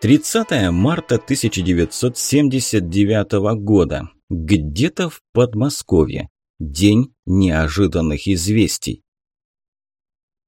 30 марта 1979 года. Где-то в Подмосковье. День неожиданных известий.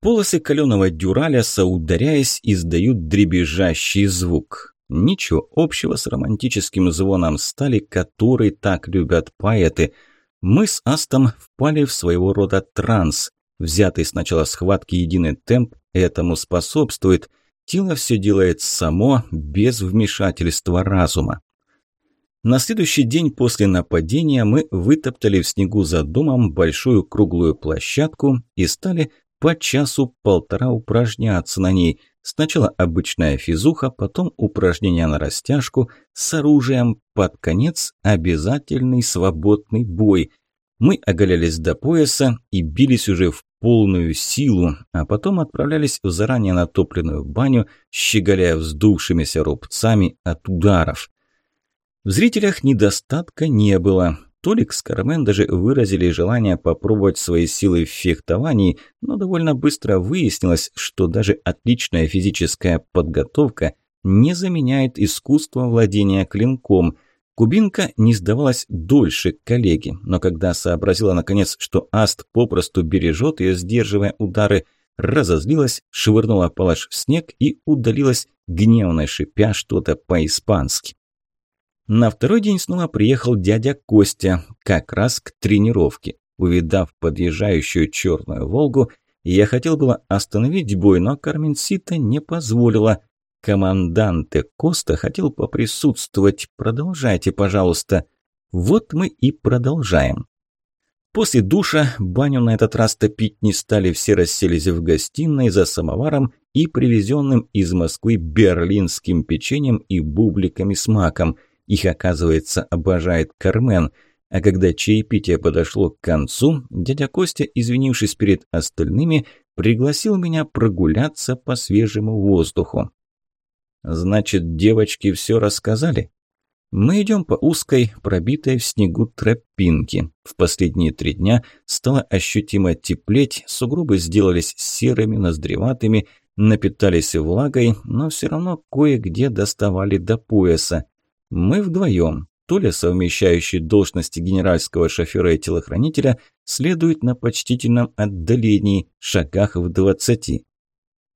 Полосы каленого дюраля, соударяясь, издают дребезжащий звук. Ничего общего с романтическим звоном стали, который так любят поэты. Мы с Астом впали в своего рода транс. Взятый сначала схватки единый темп этому способствует – Тело все делает само, без вмешательства разума. На следующий день после нападения мы вытоптали в снегу за домом большую круглую площадку и стали по часу-полтора упражняться на ней. Сначала обычная физуха, потом упражнения на растяжку с оружием, под конец обязательный свободный бой. Мы оголялись до пояса и бились уже в полную силу, а потом отправлялись в заранее натопленную баню, щеголяя вздувшимися рубцами от ударов. В зрителях недостатка не было. Толик с Кармен даже выразили желание попробовать свои силы в фехтовании, но довольно быстро выяснилось, что даже отличная физическая подготовка не заменяет искусство владения клинком – Кубинка не сдавалась дольше коллеги, но когда сообразила наконец, что Аст попросту бережет ее, сдерживая удары, разозлилась, швырнула палаш в снег и удалилась, гневно шипя что-то по-испански. На второй день снова приехал дядя Костя, как раз к тренировке. Увидав подъезжающую черную «Волгу», я хотел было остановить бой, но Карменсита не позволила. Команданте Коста хотел поприсутствовать. Продолжайте, пожалуйста. Вот мы и продолжаем. После душа баню на этот раз топить не стали, все расселись в гостиной за самоваром и привезенным из Москвы берлинским печеньем и бубликами с маком. Их, оказывается, обожает Кармен. А когда чаепитие подошло к концу, дядя Костя, извинившись перед остальными, пригласил меня прогуляться по свежему воздуху. Значит, девочки все рассказали? Мы идем по узкой, пробитой в снегу тропинке. В последние три дня стало ощутимо теплеть, сугробы сделались серыми, ноздреватыми, напитались влагой, но все равно кое-где доставали до пояса. Мы вдвоем. Толя, совмещающий должности генеральского шофера и телохранителя, следует на почтительном отдалении, шагах в двадцати.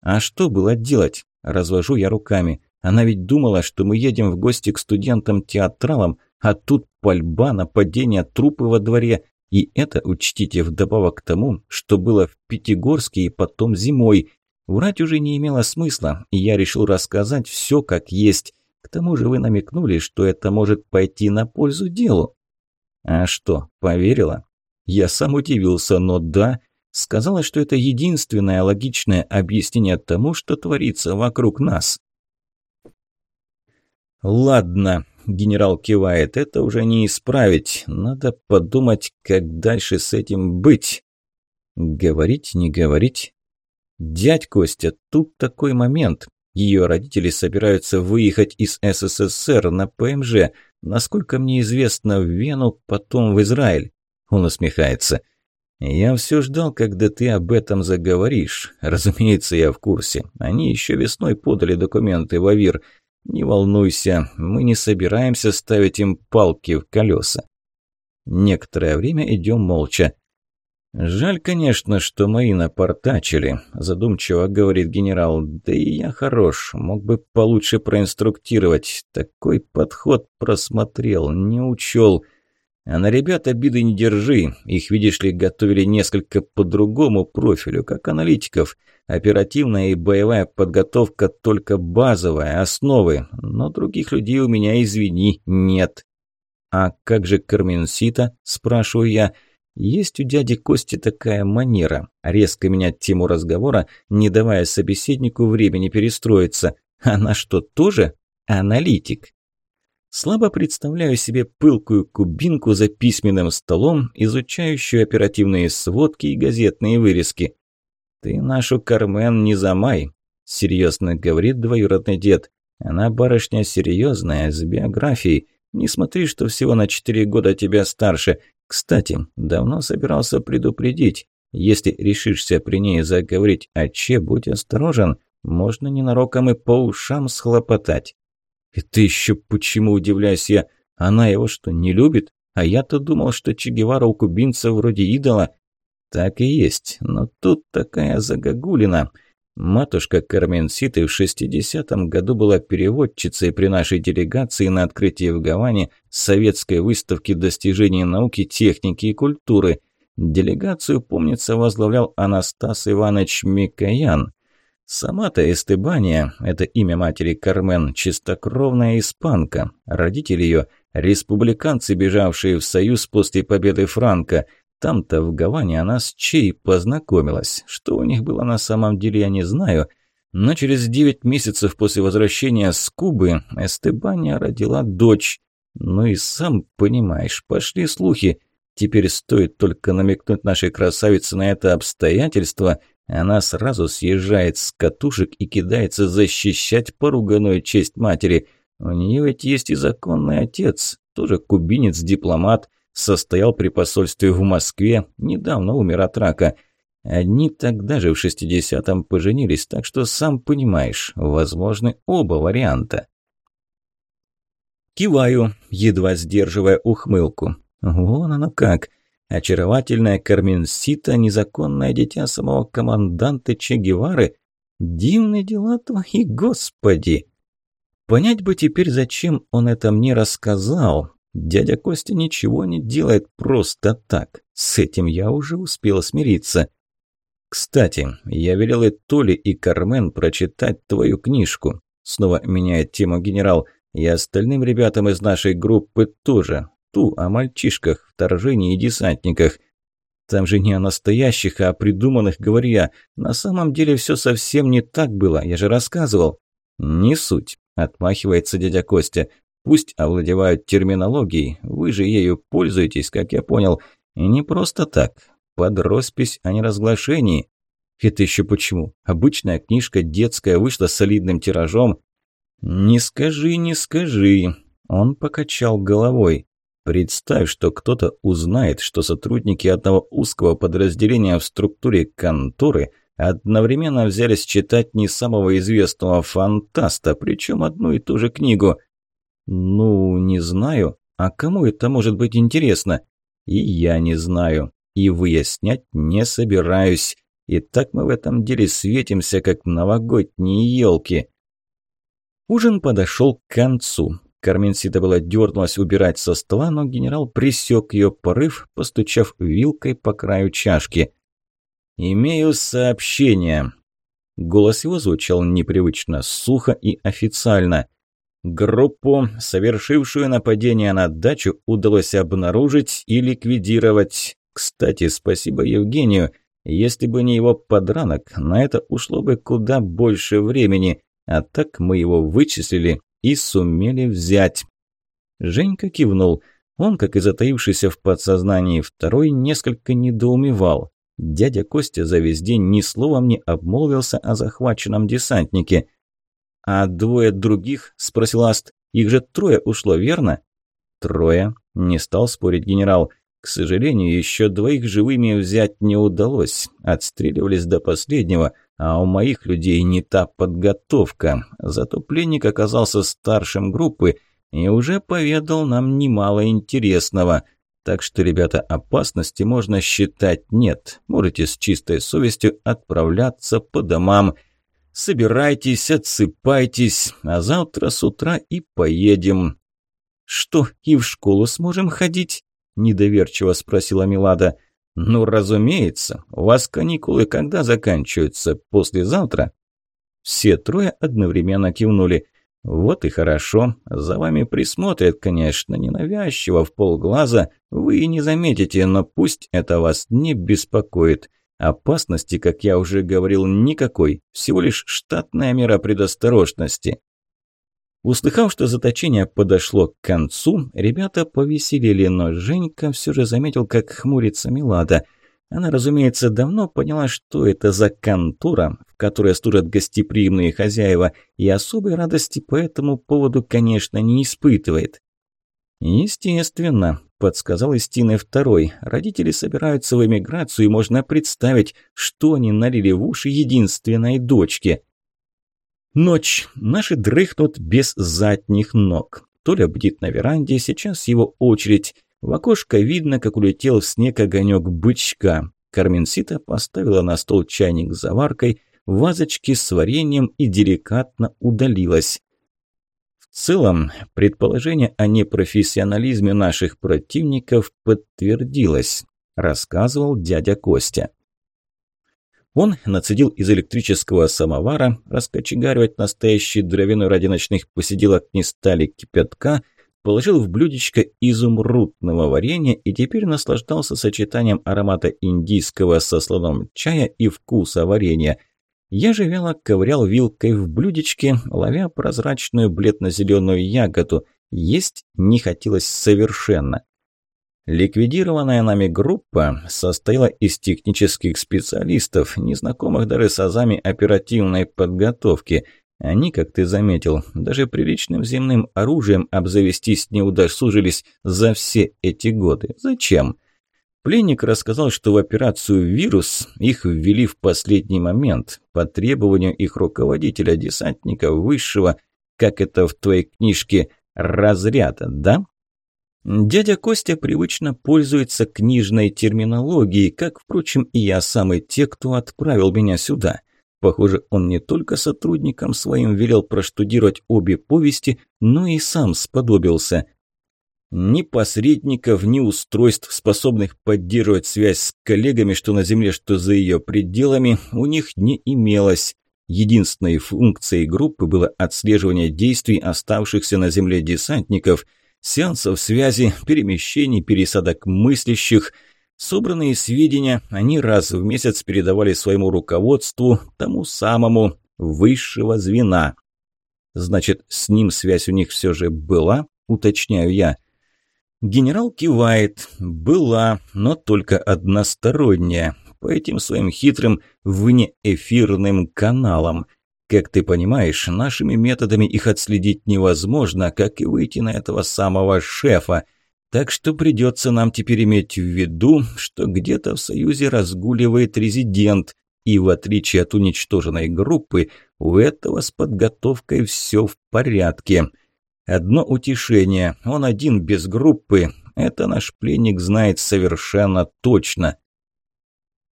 А что было делать? Развожу я руками. Она ведь думала, что мы едем в гости к студентам-театралам, а тут пальба, нападение, трупы во дворе. И это учтите вдобавок к тому, что было в Пятигорске и потом зимой. Врать уже не имело смысла, и я решил рассказать все как есть. К тому же вы намекнули, что это может пойти на пользу делу. А что, поверила? Я сам удивился, но да, Сказала, что это единственное логичное объяснение тому, что творится вокруг нас. «Ладно», – генерал кивает, – «это уже не исправить. Надо подумать, как дальше с этим быть». «Говорить, не говорить?» «Дядь Костя, тут такой момент. Ее родители собираются выехать из СССР на ПМЖ, насколько мне известно, в Вену, потом в Израиль». Он усмехается – «Я все ждал, когда ты об этом заговоришь. Разумеется, я в курсе. Они еще весной подали документы в АВИР. Не волнуйся, мы не собираемся ставить им палки в колеса». Некоторое время идем молча. «Жаль, конечно, что мои напортачили», – задумчиво говорит генерал. «Да и я хорош, мог бы получше проинструктировать. Такой подход просмотрел, не учел». А на ребят обиды не держи. Их, видишь ли, готовили несколько по другому профилю, как аналитиков. Оперативная и боевая подготовка только базовая, основы. Но других людей у меня, извини, нет. А как же Карменсита? Спрашиваю я. Есть у дяди Кости такая манера. Резко менять тему разговора, не давая собеседнику времени перестроиться. Она что, тоже аналитик? Слабо представляю себе пылкую кубинку за письменным столом, изучающую оперативные сводки и газетные вырезки. «Ты нашу Кармен не замай», – серьезно говорит двоюродный дед. «Она барышня серьезная, с биографией. Не смотри, что всего на четыре года тебя старше. Кстати, давно собирался предупредить. Если решишься при ней заговорить о Че, будь осторожен. Можно ненароком и по ушам схлопотать. Это еще почему, удивляюсь я, она его что, не любит? А я-то думал, что Че Гевара у кубинцев вроде идола. Так и есть, но тут такая загогулина. Матушка Кармен Ситы в 60-м году была переводчицей при нашей делегации на открытии в Гаване советской выставки достижений науки, техники и культуры. Делегацию, помнится, возглавлял Анастас Иванович Микоян. Сама-то Эстебания, это имя матери Кармен, чистокровная испанка. Родители ее – республиканцы, бежавшие в Союз после победы Франка – там-то, в Гаване, она с Чей познакомилась. Что у них было на самом деле, я не знаю. Но через девять месяцев после возвращения с Кубы Эстебания родила дочь. Ну и сам понимаешь, пошли слухи. Теперь стоит только намекнуть нашей красавице на это обстоятельство, она сразу съезжает с катушек и кидается защищать поруганную честь матери. У нее ведь есть и законный отец, тоже кубинец-дипломат, состоял при посольстве в Москве, недавно умер от рака. Одни тогда же в 60-м поженились, так что, сам понимаешь, возможны оба варианта. Киваю, едва сдерживая ухмылку. Вон оно как. Очаровательная Карменсита, незаконное дитя самого команданта Че Гевары. Дивные дела твои, господи! Понять бы теперь, зачем он это мне рассказал, Дядя Костя ничего не делает просто так. С этим я уже успел смириться. Кстати, я велел и Толе, и Кармен прочитать твою книжку. Снова меняет тему генерал. И остальным ребятам из нашей группы тоже. Ту о мальчишках, вторжении и десантниках. Там же не о настоящих, а о придуманных, говорю я. На самом деле все совсем не так было, я же рассказывал. Не суть, отмахивается дядя Костя. Пусть овладевают терминологией, вы же ею пользуетесь, как я понял. И не просто так. Под роспись о неразглашении. Это еще почему? Обычная книжка детская вышла солидным тиражом. Не скажи, не скажи. Он покачал головой. Представь, что кто-то узнает, что сотрудники одного узкого подразделения в структуре конторы одновременно взялись читать не самого известного фантаста, причем одну и ту же книгу – «Ну, не знаю. А кому это может быть интересно?» «И я не знаю. И выяснять не собираюсь. И так мы в этом деле светимся, как новогодние елки». Ужин подошел к концу. Карменсита была дернулась убирать со стола, но генерал присек ее порыв, постучав вилкой по краю чашки. «Имею сообщение». Голос его звучал непривычно, сухо и официально. Группу, совершившую нападение на дачу, удалось обнаружить и ликвидировать. Кстати, спасибо Евгению. Если бы не его подранок, на это ушло бы куда больше времени. А так мы его вычислили и сумели взять. Женька кивнул. Он, как и затаившийся в подсознании второй, несколько недоумевал. Дядя Костя за весь день ни словом не обмолвился о захваченном десантнике. «А двое других?» – спросил Аст. «Их же трое ушло, верно?» «Трое», – не стал спорить генерал. «К сожалению, еще двоих живыми взять не удалось. Отстреливались до последнего, а у моих людей не та подготовка. Зато пленник оказался старшим группы и уже поведал нам немало интересного». Так что, ребята, опасности можно считать нет. Можете с чистой совестью отправляться по домам. Собирайтесь, отсыпайтесь, а завтра с утра и поедем». «Что, и в школу сможем ходить?» – недоверчиво спросила Милада. «Ну, разумеется. У вас каникулы когда заканчиваются? Послезавтра?» Все трое одновременно кивнули. «Вот и хорошо. За вами присмотрят, конечно, ненавязчиво, в полглаза. Вы и не заметите, но пусть это вас не беспокоит. Опасности, как я уже говорил, никакой, всего лишь штатная мера предосторожности. Услыхав, что заточение подошло к концу, ребята повеселили, но Женька все же заметил, как хмурится Милада. Она, разумеется, давно поняла, что это за контора, в которой служат гостеприимные хозяева, и особой радости по этому поводу, конечно, не испытывает. Естественно, подсказал Истины второй. Родители собираются в эмиграцию, и можно представить, что они налили в уши единственной дочке. Ночь. Наши дрыхнут без задних ног. Толя бдит на веранде, сейчас его очередь. В окошко видно, как улетел в снег огонек бычка. Карменсита поставила на стол чайник с заваркой, вазочки с вареньем и деликатно удалилась. В целом, предположение о непрофессионализме наших противников подтвердилось, рассказывал дядя Костя. Он нацедил из электрического самовара, раскочегаривать настоящий дровяной ради ночных посиделок не стали кипятка, положил в блюдечко изумрудного варенья и теперь наслаждался сочетанием аромата индийского со слоном чая и вкуса варенья. Я же вяло ковырял вилкой в блюдечке, ловя прозрачную бледно-зеленую ягоду. Есть не хотелось совершенно. Ликвидированная нами группа состояла из технических специалистов, незнакомых даже с азами оперативной подготовки. Они, как ты заметил, даже приличным земным оружием обзавестись не удосужились за все эти годы. Зачем? Пленник рассказал, что в операцию «Вирус» их ввели в последний момент, по требованию их руководителя, десантника высшего, как это в твоей книжке, разряда, да? Дядя Костя привычно пользуется книжной терминологией, как, впрочем, и я сам и те, кто отправил меня сюда. Похоже, он не только сотрудникам своим велел проштудировать обе повести, но и сам сподобился. Ни посредников, ни устройств, способных поддерживать связь с коллегами, что на Земле, что за ее пределами, у них не имелось. Единственной функцией группы было отслеживание действий оставшихся на Земле десантников – сеансов связи, перемещений, пересадок мыслящих. Собранные сведения они раз в месяц передавали своему руководству, тому самому высшего звена. Значит, с ним связь у них все же была, уточняю я. Генерал кивает. Была, но только односторонняя. По этим своим хитрым внеэфирным каналам. Как ты понимаешь, нашими методами их отследить невозможно, как и выйти на этого самого шефа. Так что придется нам теперь иметь в виду, что где-то в Союзе разгуливает резидент, и в отличие от уничтоженной группы, у этого с подготовкой все в порядке. Одно утешение, он один без группы, это наш пленник знает совершенно точно.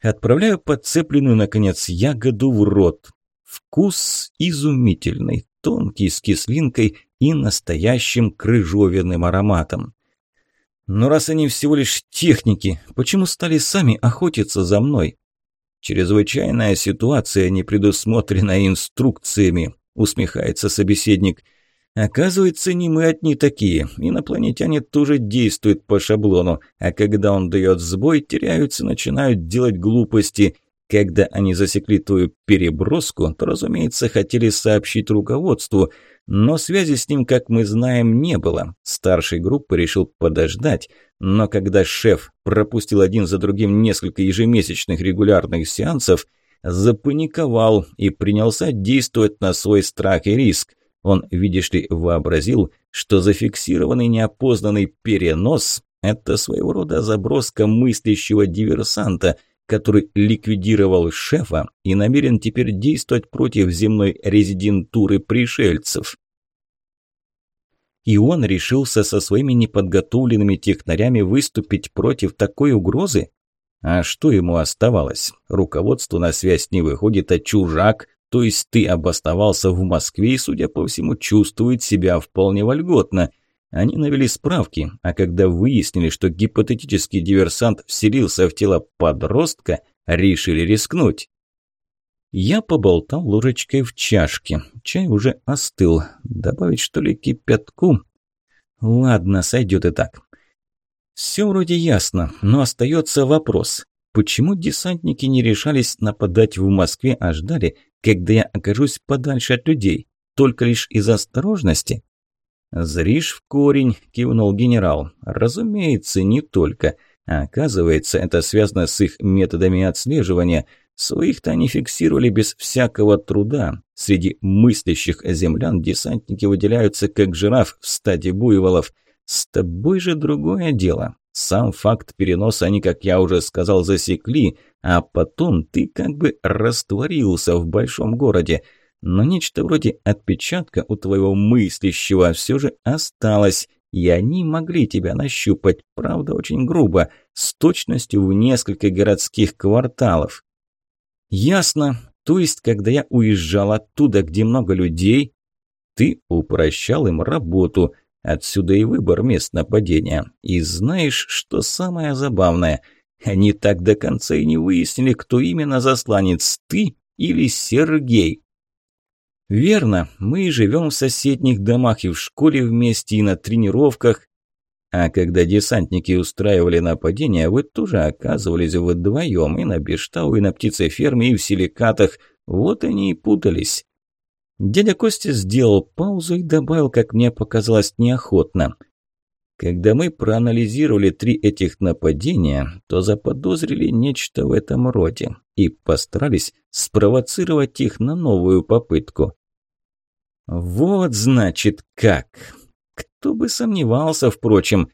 Отправляю подцепленную, наконец, ягоду в рот. Вкус изумительный, тонкий, с кислинкой и настоящим крыжовенным ароматом. Но раз они всего лишь техники, почему стали сами охотиться за мной? Чрезвычайная ситуация, не предусмотренная инструкциями, усмехается собеседник. Оказывается, не мы одни такие. Инопланетяне тоже действуют по шаблону, а когда он дает сбой, теряются, начинают делать глупости. Когда они засекли твою переброску, то, разумеется, хотели сообщить руководству, но связи с ним, как мы знаем, не было. Старший группы решил подождать, но когда шеф пропустил один за другим несколько ежемесячных регулярных сеансов, запаниковал и принялся действовать на свой страх и риск. Он, видишь ли, вообразил, что зафиксированный неопознанный перенос – это своего рода заброска мыслящего диверсанта – который ликвидировал шефа и намерен теперь действовать против земной резидентуры пришельцев. И он решился со своими неподготовленными технарями выступить против такой угрозы? А что ему оставалось? Руководство на связь не выходит, а чужак, то есть ты обосновался в Москве и, судя по всему, чувствует себя вполне вольготно – они навели справки, а когда выяснили, что гипотетический диверсант вселился в тело подростка, решили рискнуть. Я поболтал ложечкой в чашке. Чай уже остыл. Добавить, что ли, кипятку? Ладно, сойдет и так. Все вроде ясно, но остается вопрос. Почему десантники не решались нападать в Москве, а ждали, когда я окажусь подальше от людей? Только лишь из осторожности? «Зришь в корень», – кивнул генерал. «Разумеется, не только. оказывается, это связано с их методами отслеживания. Своих-то они фиксировали без всякого труда. Среди мыслящих землян десантники выделяются как жираф в стаде буйволов. С тобой же другое дело. Сам факт переноса они, как я уже сказал, засекли, а потом ты как бы растворился в большом городе». Но нечто вроде отпечатка у твоего мыслящего все же осталось, и они могли тебя нащупать, правда, очень грубо, с точностью в несколько городских кварталов. Ясно. То есть, когда я уезжал оттуда, где много людей, ты упрощал им работу. Отсюда и выбор мест нападения. И знаешь, что самое забавное? Они так до конца и не выяснили, кто именно засланец, ты или Сергей. Верно, мы живем в соседних домах и в школе вместе, и на тренировках. А когда десантники устраивали нападения, вы тоже оказывались вдвоем и на Бештау, и на птицеферме, и в силикатах. Вот они и путались. Дядя Костя сделал паузу и добавил, как мне показалось, неохотно. Когда мы проанализировали три этих нападения, то заподозрили нечто в этом роде и постарались спровоцировать их на новую попытку. Вот значит как. Кто бы сомневался, впрочем.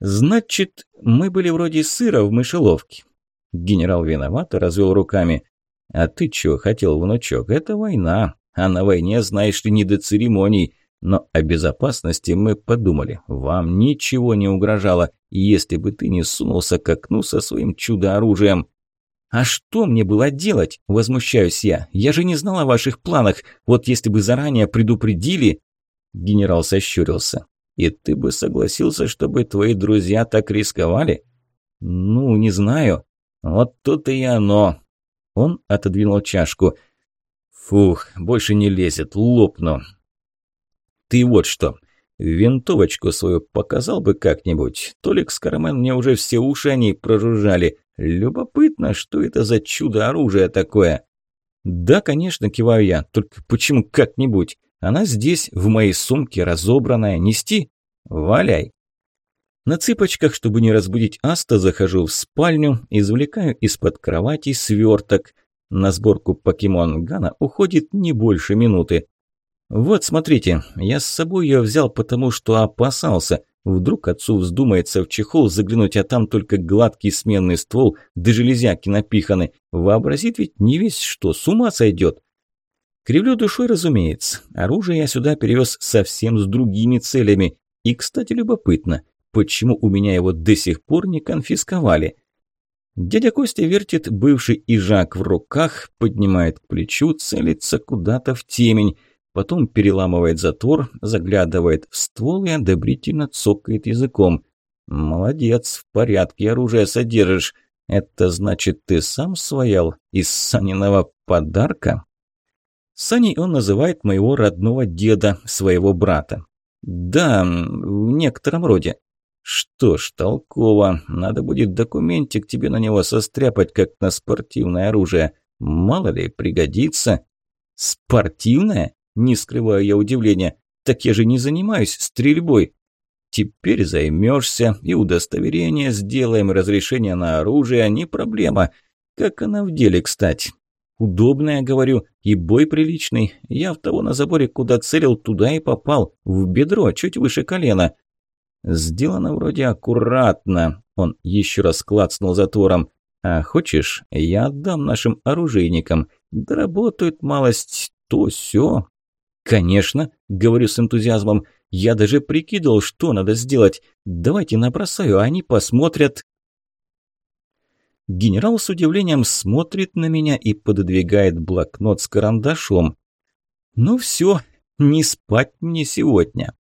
Значит, мы были вроде сыра в мышеловке. Генерал виновато развел руками. А ты чего хотел, внучок? Это война. А на войне, знаешь ли, не до церемоний. Но о безопасности мы подумали. Вам ничего не угрожало, если бы ты не сунулся к окну со своим чудо-оружием. «А что мне было делать?» – возмущаюсь я. «Я же не знал о ваших планах. Вот если бы заранее предупредили...» Генерал сощурился. «И ты бы согласился, чтобы твои друзья так рисковали?» «Ну, не знаю. Вот тут и оно». Он отодвинул чашку. «Фух, больше не лезет, лопну». «Ты вот что, винтовочку свою показал бы как-нибудь. Толик с Кармен мне уже все уши о ней прожужжали. Любопытно, что это за чудо-оружие такое?» «Да, конечно, киваю я, только почему как-нибудь? Она здесь, в моей сумке, разобранная. Нести? Валяй!» На цыпочках, чтобы не разбудить Аста, захожу в спальню, извлекаю из-под кровати сверток. На сборку покемон Гана уходит не больше минуты. Вот, смотрите, я с собой ее взял, потому что опасался. Вдруг отцу вздумается в чехол заглянуть, а там только гладкий сменный ствол, да железяки напиханы. Вообразит ведь не весь что, с ума сойдет. Кривлю душой, разумеется. Оружие я сюда перевез совсем с другими целями. И, кстати, любопытно, почему у меня его до сих пор не конфисковали? Дядя Костя вертит бывший ижак в руках, поднимает к плечу, целится куда-то в темень, потом переламывает затвор, заглядывает в ствол и одобрительно цокает языком. «Молодец, в порядке оружие содержишь. Это значит, ты сам своял из Саниного подарка?» Саней он называет моего родного деда, своего брата. «Да, в некотором роде. «Что ж, толково. Надо будет документик тебе на него состряпать, как на спортивное оружие. Мало ли, пригодится». «Спортивное?» – не скрываю я удивления. «Так я же не занимаюсь стрельбой». «Теперь займешься, и удостоверение сделаем, разрешение на оружие, не проблема. Как она в деле, кстати?» «Удобная, говорю, и бой приличный. Я в того на заборе, куда целил, туда и попал. В бедро, чуть выше колена». Сделано вроде аккуратно. Он еще раз клацнул затвором. А хочешь, я отдам нашим оружейникам. Доработают малость, то все. Конечно, говорю с энтузиазмом. Я даже прикидывал, что надо сделать. Давайте набросаю, а они посмотрят. Генерал с удивлением смотрит на меня и пододвигает блокнот с карандашом. Ну все, не спать мне сегодня.